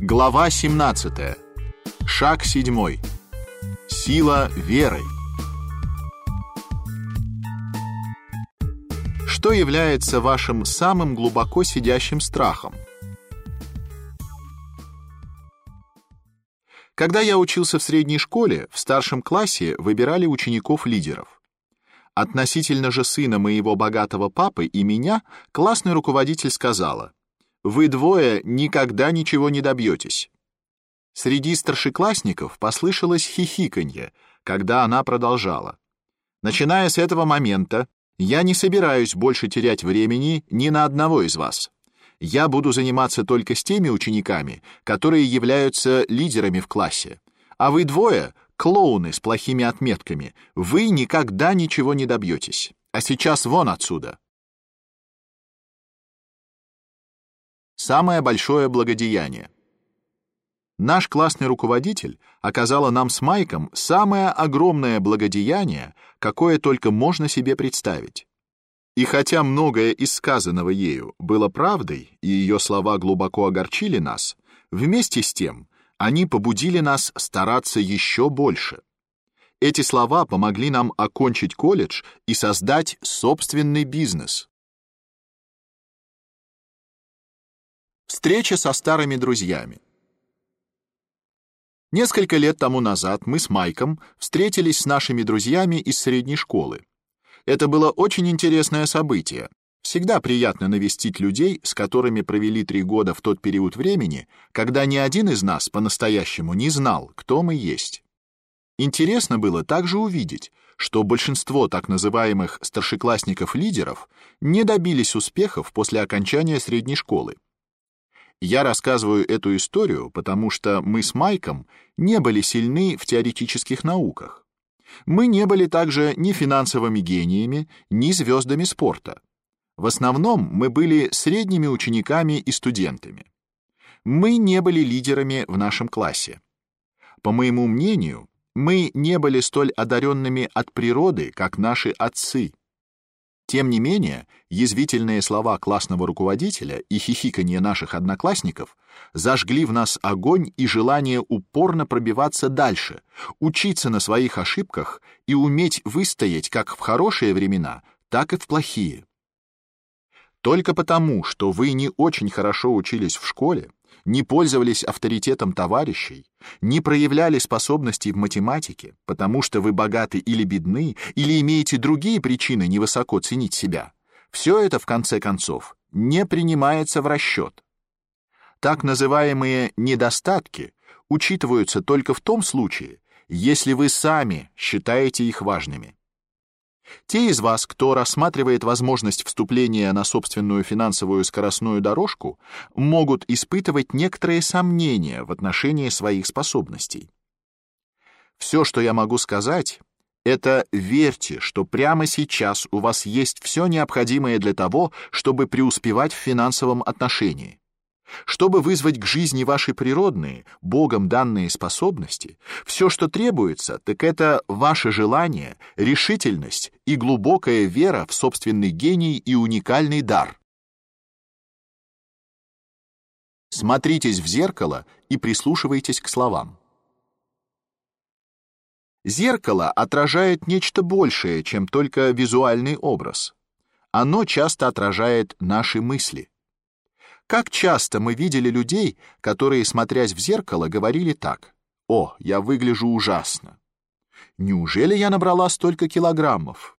Глава 17. Шаг 7. Сила веры. Что является вашим самым глубоко сидящим страхом? Когда я учился в средней школе, в старшем классе выбирали учеников-лидеров. Относительно же сына моего богатого папы и меня, классный руководитель сказала: "Вы двое никогда ничего не добьетесь". Среди старшеклассников послышалось хихиканье, когда она продолжала: "Начиная с этого момента, я не собираюсь больше терять времени ни на одного из вас я буду заниматься только с теми учениками, которые являются лидерами в классе. А вы двое — клоуны с плохими отметками. Вы никогда ничего не добьетесь. А сейчас вон отсюда. Самое большое благодеяние. Наш классный руководитель оказала нам с Майком самое огромное благодеяние, какое только можно себе представить. И хотя многое из сказанного ею было правдой, и ее слова глубоко огорчили нас, вместе с тем они побудили нас стараться еще больше. Эти слова помогли нам окончить колледж и создать собственный бизнес. Встреча со старыми друзьями. Несколько лет тому назад мы с Майком встретились с нашими друзьями из средней школы. Это было очень интересное событие. Всегда приятно навестить людей, с которыми провели три года в тот период времени, когда ни один из нас по-настоящему не знал, кто мы есть. Интересно было также увидеть, что большинство так называемых старшеклассников-лидеров не добились успехов после окончания средней школы. Я рассказываю эту историю, потому что мы с Майком не были сильны в теоретических науках. Мы не были также ни финансовыми гениями, ни звездами спорта. В основном мы были средними учениками и студентами. Мы не были лидерами в нашем классе. По моему мнению, мы не были столь одаренными от природы, как наши отцы. Тем не менее, язвительные слова классного руководителя и хихиканье наших одноклассников зажгли в нас огонь и желание упорно пробиваться дальше, учиться на своих ошибках и уметь выстоять как в хорошие времена, так и в плохие. Только потому, что вы не очень хорошо учились в школе, не пользовались авторитетом товарищей, не проявляли способностей в математике, потому что вы богаты или бедны, или имеете другие причины невысоко ценить себя. Все это в конце концов не принимается в расчет. Так называемые недостатки учитываются только в том случае, если вы сами считаете их важными. Те из вас, кто рассматривает возможность вступления на собственную финансовую скоростную дорожку, могут испытывать некоторые сомнения в отношении своих способностей. Все, что я могу сказать, это верьте, что прямо сейчас у вас есть все необходимое для того, чтобы преуспевать в финансовом отношении. Чтобы вызвать к жизни ваши природные, Богом данные способности, все, что требуется, так это ваше желание, решительность и глубокая вера в собственный гений и уникальный дар. Смотритесь в зеркало и прислушивайтесь к словам. Зеркало отражает нечто большее, чем только визуальный образ. Оно часто отражает наши мысли. Как часто мы видели людей, которые, смотрясь в зеркало, говорили так: "О, я выгляжу ужасно. Неужели я набрала столько килограммов?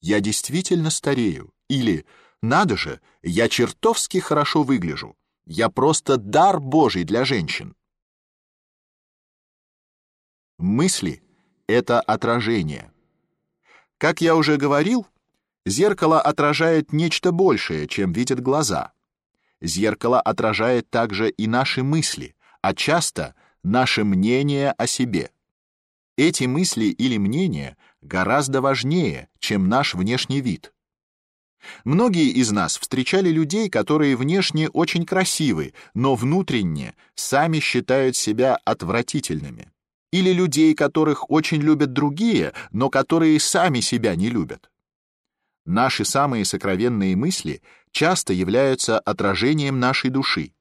Я действительно старею". Или: "Надо же, я чертовски хорошо выгляжу. Я просто дар Божий для женщин". Мысли это отражение. Как я уже говорил, зеркало отражает нечто большее, чем видят глаза. Зеркало отражает также и наши мысли, а часто наше мнение о себе. Эти мысли или мнения гораздо важнее, чем наш внешний вид. Многие из нас встречали людей, которые внешне очень красивы, но внутренне сами считают себя отвратительными. Или людей, которых очень любят другие, но которые сами себя не любят. Наши самые сокровенные мысли часто являются отражением нашей души.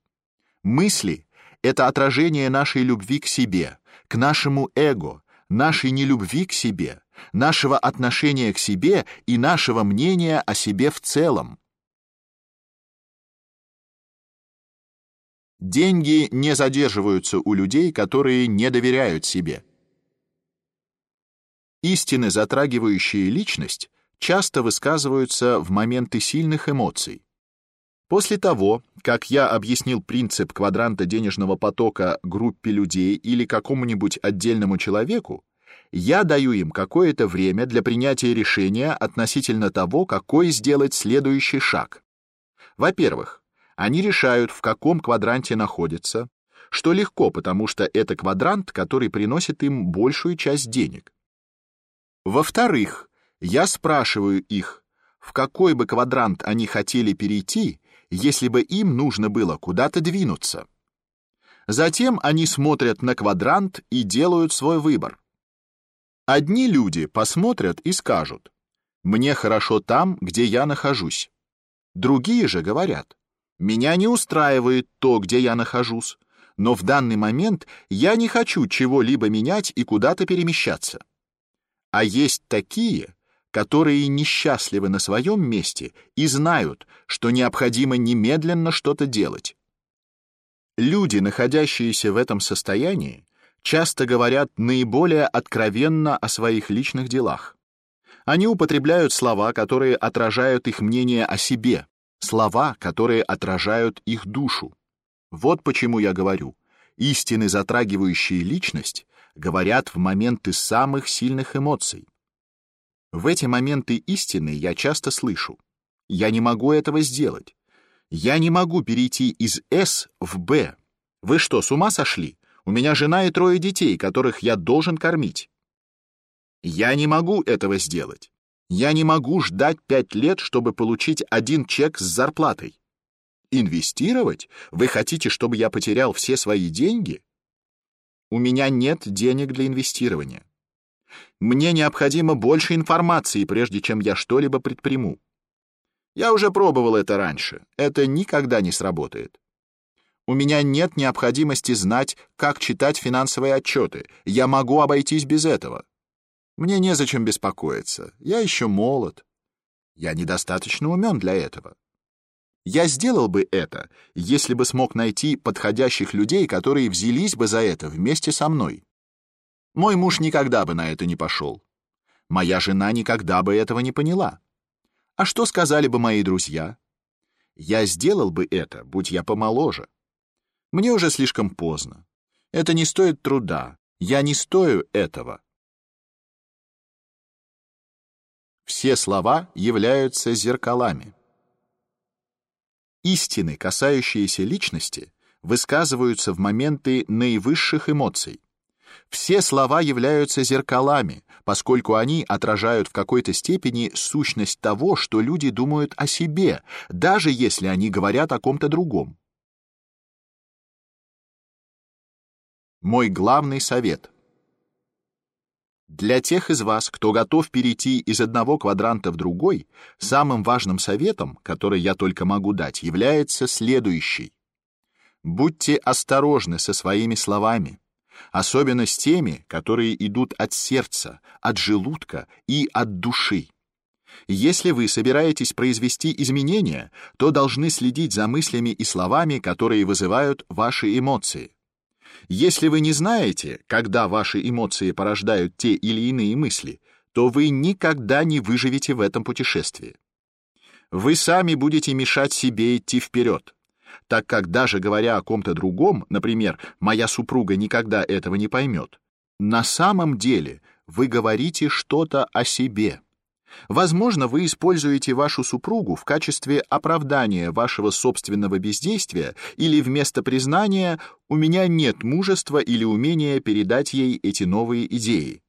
Мысли — это отражение нашей любви к себе, к нашему эго, нашей нелюбви к себе, нашего отношения к себе и нашего мнения о себе в целом. Деньги не задерживаются у людей, которые не доверяют себе. Истины, затрагивающие личность, часто высказываются в моменты сильных эмоций. После того, как я объяснил принцип квадранта денежного потока группе людей или какому-нибудь отдельному человеку, я даю им какое-то время для принятия решения относительно того, какой сделать следующий шаг. Во-первых, они решают, в каком квадранте находятся, что легко, потому что это квадрант, который приносит им большую часть денег. Во-вторых, я спрашиваю их, в какой бы квадрант они хотели перейти, если бы им нужно было куда-то двинуться. Затем они смотрят на квадрант и делают свой выбор. Одни люди посмотрят и скажут: "Мне хорошо там, где я нахожусь". Другие же говорят: "Меня не устраивает то, где я нахожусь, но в данный момент я не хочу чего-либо менять и куда-то перемещаться". А есть такие, которые несчастливы на своем месте и знают, что необходимо немедленно что-то делать. Люди, находящиеся в этом состоянии, часто говорят наиболее откровенно о своих личных делах. Они употребляют слова, которые отражают их мнение о себе, слова, которые отражают их душу. Вот почему я говорю, истины, затрагивающие личность, говорят в моменты самых сильных эмоций. В эти моменты истины я часто слышу: "Я не могу этого сделать. Я не могу перейти из С в Б. Вы что, с ума сошли? У меня жена и трое детей, которых я должен кормить. Я не могу этого сделать. Я не могу ждать пять лет, чтобы получить один чек с зарплатой. Инвестировать? Вы хотите, чтобы я потерял все свои деньги? У меня нет денег для инвестирования. Мне необходимо больше информации, прежде чем я что-либо предприму. Я уже пробовал это раньше. Это никогда не сработает. У меня нет необходимости знать, как читать финансовые отчеты. Я могу обойтись без этого. Мне незачем беспокоиться. Я еще молод. Я недостаточно умен для этого. Я сделал бы это, если бы смог найти подходящих людей, которые взялись бы за это вместе со мной. Мой муж никогда бы на это не пошел. Моя жена никогда бы этого не поняла. А что сказали бы мои друзья? Я сделал бы это, будь я помоложе. Мне уже слишком поздно. Это не стоит труда. Я не стою этого. Все слова являются зеркалами. Истины, касающиеся личности, высказываются в моменты наивысших эмоций. Все слова являются зеркалами, поскольку они отражают в какой-то степени сущность того, что люди думают о себе, даже если они говорят о ком-то другом. Мой главный совет. Для тех из вас, кто готов перейти из одного квадранта в другой, самым важным советом, который я только могу дать, является следующий. Будьте осторожны со своими словами особенно с теми, которые идут от сердца, от желудка и от души. Если вы собираетесь произвести изменения, то должны следить за мыслями и словами, которые вызывают ваши эмоции. Если вы не знаете, когда ваши эмоции порождают те или иные мысли, то вы никогда не выживете в этом путешествии. Вы сами будете мешать себе идти вперед так как даже говоря о ком-то другом, например, моя супруга никогда этого не поймет, на самом деле вы говорите что-то о себе. Возможно, вы используете вашу супругу в качестве оправдания вашего собственного бездействия или вместо признания «у меня нет мужества или умения передать ей эти новые идеи».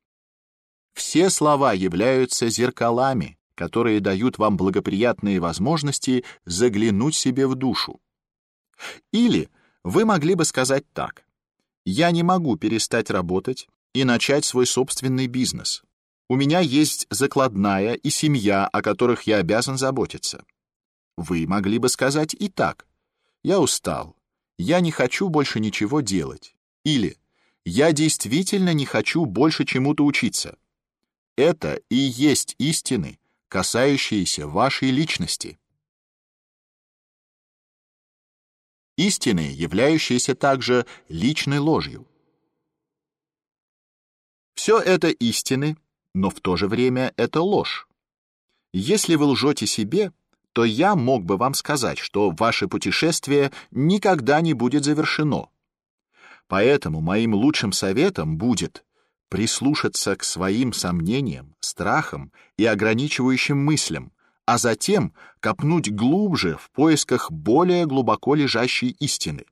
Все слова являются зеркалами, которые дают вам благоприятные возможности заглянуть себе в душу. Или вы могли бы сказать так: я не могу перестать работать и начать свой собственный бизнес. У меня есть закладная и семья, о которых я обязан заботиться. Вы могли бы сказать и так. Я устал. Я не хочу больше ничего делать. Или я действительно не хочу больше чему-то учиться. Это и есть истины, касающиеся вашей личности. Истины, являющиеся также личной ложью. Все это истины, но в то же время это ложь. Если вы лжете себе, то я мог бы вам сказать, что ваше путешествие никогда не будет завершено. Поэтому моим лучшим советом будет прислушаться к своим сомнениям, страхам и ограничивающим мыслям, а затем копнуть глубже в поисках более глубоко лежащей истины.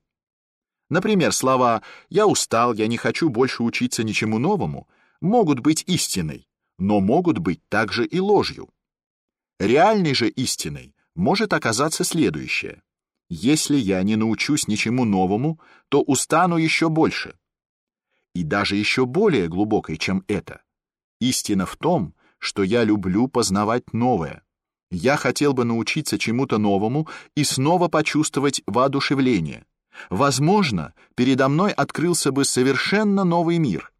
Например, слова «я устал, я не хочу больше учиться ничему новому» могут быть истиной, но могут быть также и ложью. Реальной же истиной может оказаться следующее. Если я не научусь ничему новому, то устану еще больше. И даже еще более глубокой, чем это. Истина в том, что я люблю познавать новое. Я хотел бы научиться чему-то новому и снова почувствовать воодушевление. Возможно, передо мной открылся бы совершенно новый мир.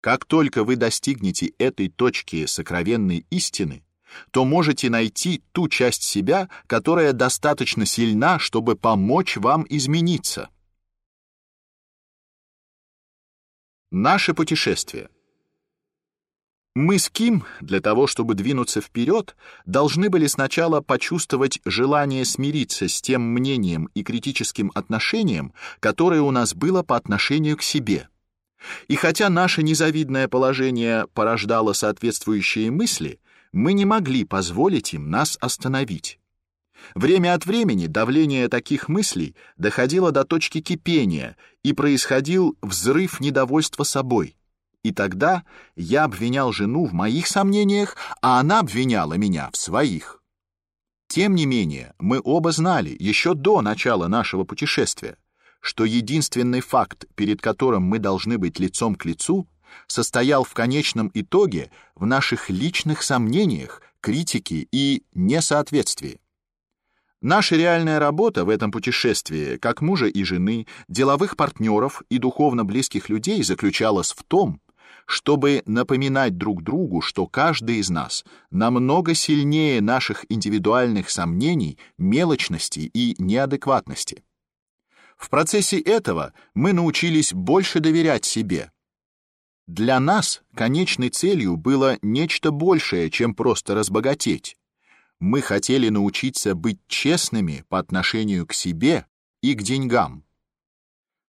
Как только вы достигнете этой точки сокровенной истины, то можете найти ту часть себя, которая достаточно сильна, чтобы помочь вам измениться. Наше путешествие. Мы с Ким, для того, чтобы двинуться вперед, должны были сначала почувствовать желание смириться с тем мнением и критическим отношением, которое у нас было по отношению к себе. И хотя наше незавидное положение порождало соответствующие мысли, мы не могли позволить им нас остановить. Время от времени давление таких мыслей доходило до точки кипения, и происходил взрыв недовольства собой. И тогда я обвинял жену в моих сомнениях, а она обвиняла меня в своих. Тем не менее, мы оба знали еще до начала нашего путешествия, что единственный факт, перед которым мы должны быть лицом к лицу, состоял в конечном итоге в наших личных сомнениях, критике и несоответствии. Наша реальная работа в этом путешествии, как мужа и жены, деловых партнеров и духовно близких людей, заключалась в том, чтобы напоминать друг другу, что каждый из нас намного сильнее наших индивидуальных сомнений, мелочности и неадекватности. В процессе этого мы научились больше доверять себе. Для нас конечной целью было нечто большее, чем просто разбогатеть. Мы хотели научиться быть честными по отношению к себе и к деньгам.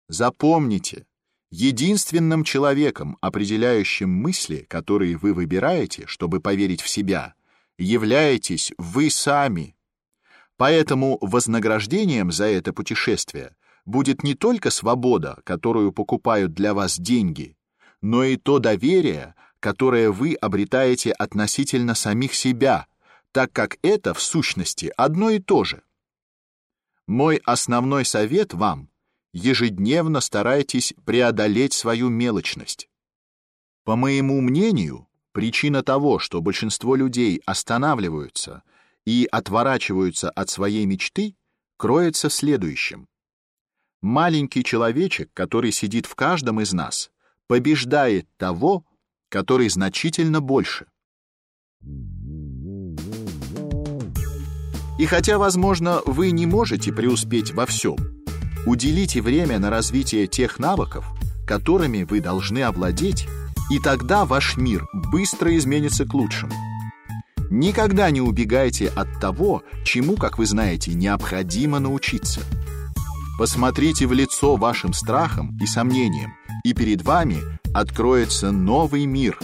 Запомните, Единственным человеком, определяющим мысли, которые вы выбираете, чтобы поверить в себя, являетесь вы сами. Поэтому вознаграждением за это путешествие будет не только свобода, которую покупают для вас деньги, но и то доверие, которое вы обретаете относительно самих себя, так как это в сущности одно и то же. Мой основной совет вам ежедневно старайтесь преодолеть свою мелочность. По моему мнению, причина того, что большинство людей останавливаются и отворачиваются от своей мечты, кроется в следующем. Маленький человечек, который сидит в каждом из нас, побеждает того, который значительно больше. И хотя, возможно, вы не можете преуспеть во всем, Уделите время на развитие тех навыков, которыми вы должны овладеть, и тогда ваш мир быстро изменится к лучшему. Никогда не убегайте от того, чему, как вы знаете, необходимо научиться. Посмотрите в лицо вашим страхам и сомнениям, и перед вами откроется новый мир.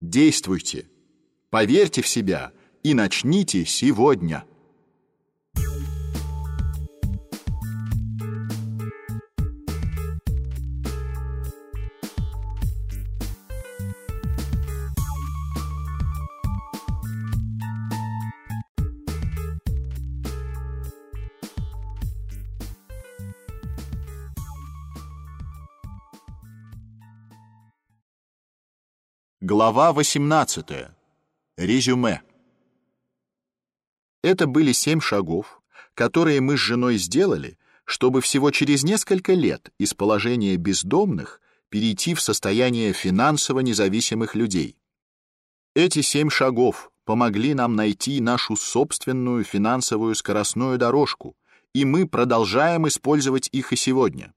Действуйте. Поверьте в себя и начните сегодня. Глава 18. Резюме. Это были семь шагов, которые мы с женой сделали, чтобы всего через несколько лет из положения бездомных перейти в состояние финансово независимых людей. Эти семь шагов помогли нам найти нашу собственную финансовую скоростную дорожку, и мы продолжаем использовать их и сегодня.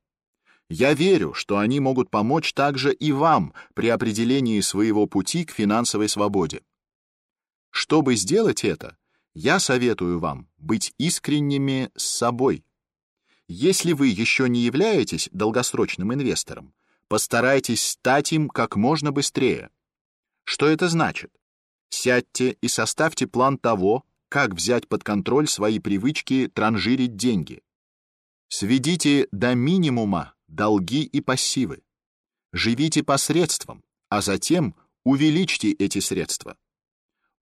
Я верю, что они могут помочь также и вам при определении своего пути к финансовой свободе. Чтобы сделать это, я советую вам быть искренними с собой. Если вы еще не являетесь долгосрочным инвестором, постарайтесь стать им как можно быстрее. Что это значит? Сядьте и составьте план того, как взять под контроль свои привычки транжирить деньги. Сведите до минимума долги и пассивы. Живите посредством, а затем увеличьте эти средства.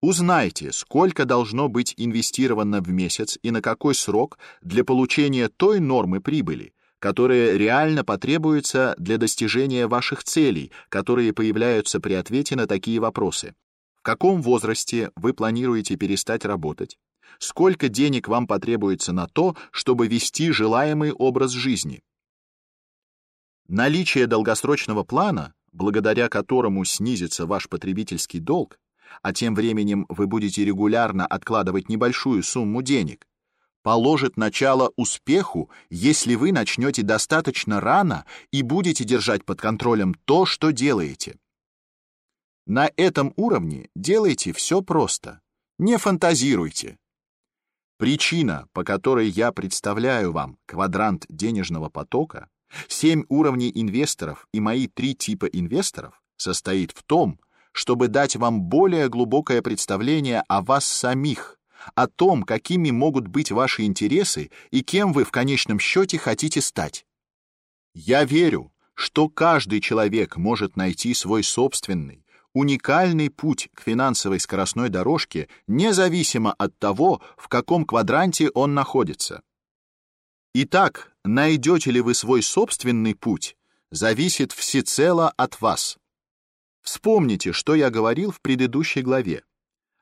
Узнайте, сколько должно быть инвестировано в месяц и на какой срок для получения той нормы прибыли, которая реально потребуется для достижения ваших целей, которые появляются при ответе на такие вопросы. В каком возрасте вы планируете перестать работать? Сколько денег вам потребуется на то, чтобы вести желаемый образ жизни? Наличие долгосрочного плана, благодаря которому снизится ваш потребительский долг, а тем временем вы будете регулярно откладывать небольшую сумму денег, положит начало успеху, если вы начнете достаточно рано и будете держать под контролем то, что делаете. На этом уровне делайте все просто. Не фантазируйте. Причина, по которой я представляю вам квадрант денежного потока, Семь уровней инвесторов и мои три типа инвесторов состоит в том, чтобы дать вам более глубокое представление о вас самих, о том, какими могут быть ваши интересы и кем вы в конечном счете хотите стать. Я верю, что каждый человек может найти свой собственный, уникальный путь к финансовой скоростной дорожке, независимо от того, в каком квадранте он находится. Итак, найдете ли вы свой собственный путь, зависит всецело от вас. Вспомните, что я говорил в предыдущей главе.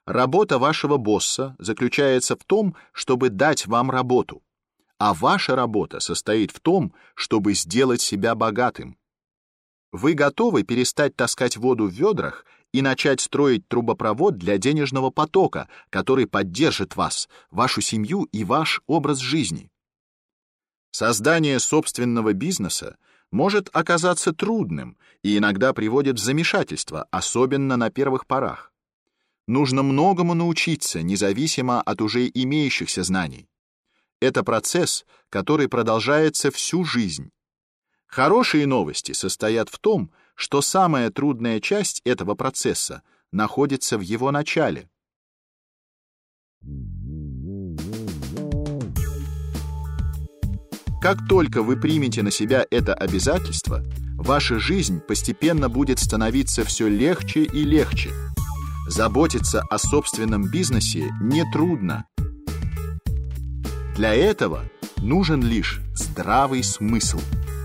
Работа вашего босса заключается в том, чтобы дать вам работу, а ваша работа состоит в том, чтобы сделать себя богатым. Вы готовы перестать таскать воду в ведрах и начать строить трубопровод для денежного потока, который поддержит вас, вашу семью и ваш образ жизни. Создание собственного бизнеса может оказаться трудным и иногда приводит в замешательство, особенно на первых порах. Нужно многому научиться, независимо от уже имеющихся знаний. Это процесс, который продолжается всю жизнь. Хорошие новости состоят в том, что самая трудная часть этого процесса находится в его начале. Как только вы примете на себя это обязательство, ваша жизнь постепенно будет становиться все легче и легче. Заботиться о собственном бизнесе нетрудно. Для этого нужен лишь здравый смысл –